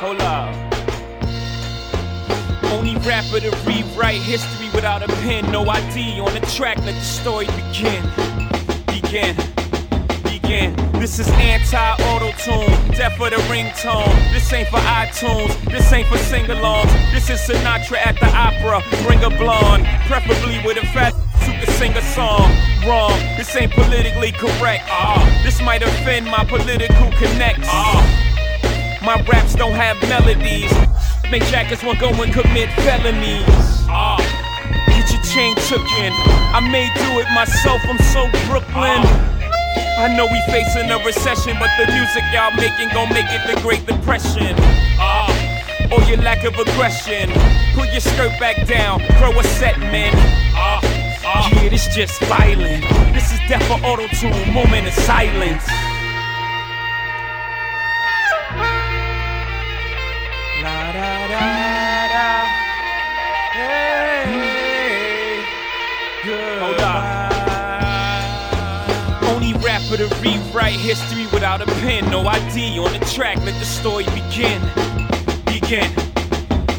Hold up only rapper to rewrite history without a pen. No ID on the track, let the story begin. Begin. Begin. This is anti-auto-tune, death of the ringtone. This ain't for iTunes, this ain't for sing-alongs. This is Sinatra at the opera, bring a blonde, preferably with a fat sing a song. Wrong, this ain't politically correct. Ah, this might offend my political connects. Ah, my raps don't have melodies. Make jackets want go and commit felonies. Ah, get your chain took in. I may do it myself. I'm so Brooklyn. I know we facing a recession, but the music y'all making gon' make it the Great Depression. Ah, or your lack of aggression. Pull your skirt back down, throw a set, man. Ah, ah. Yeah, this just violent. This is death for auto tune, moment of silence. La da da da. Hey, Hold up. Only rapper to rewrite history without a pen. No ID on the track, let the story begin. Begin.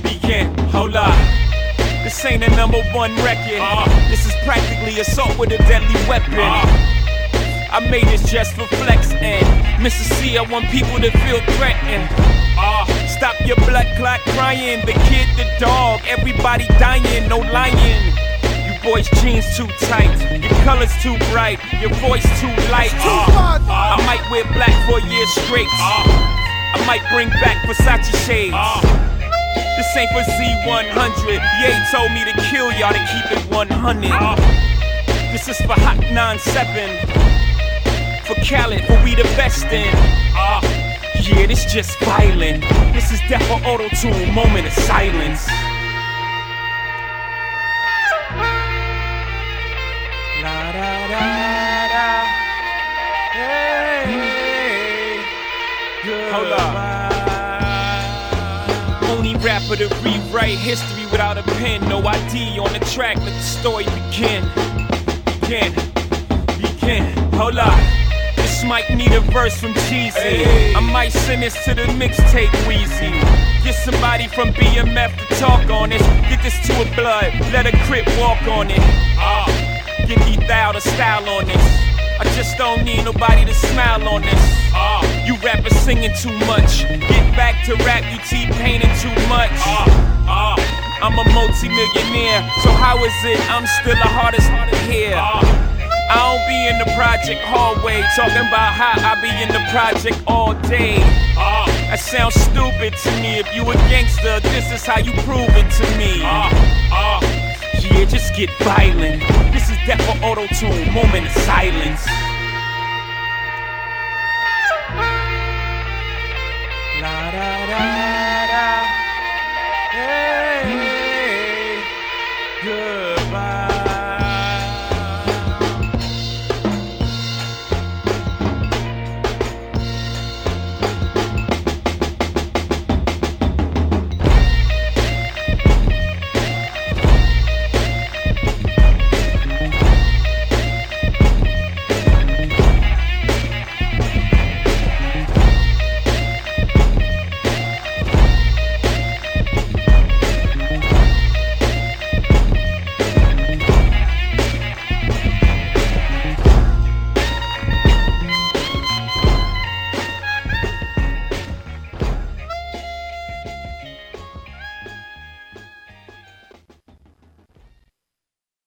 Begin. Hold up. This ain't a number one record. This is practically assault with a deadly weapon. I made this just for flex and Mister Cee, I want people to feel threatened. Uh, stop your blood clot crying. The kid, the dog, everybody dying, no lying. You boys' jeans too tight, your colors too bright, your voice too light. Uh, I might wear black for a year straight. I might bring back Versace shades. This ain't for Z100. Ye told me to kill y'all to keep it 100. This is for Hot 97. For Khaled, for we the best in. Uh, yeah, this just violent. This is death for auto tune, moment of silence. Hold up. Rapper to rewrite history without a pen. No ID on the track, let the story begin. Begin. Begin. Hold up. This might need a verse from Jeezy. I might send this to the mixtape Weezy. Get somebody from BMF to talk on this. Get this to a blood, let a crip walk on it. Ah, get Ethal to style on this. Just don't need nobody to smile on this. Ah, you rappers singing too much. Get back to rap, you T-Paining too much. Ah, ah. I'm a multi-millionaire, so how is it I'm still the hardest to hear? I don't be in the project hallway talking about how I be in the project all day. That sounds stupid to me. If you a gangster, this is how you prove it to me. Yeah, just get violent. This is death for auto tune, moment of silence.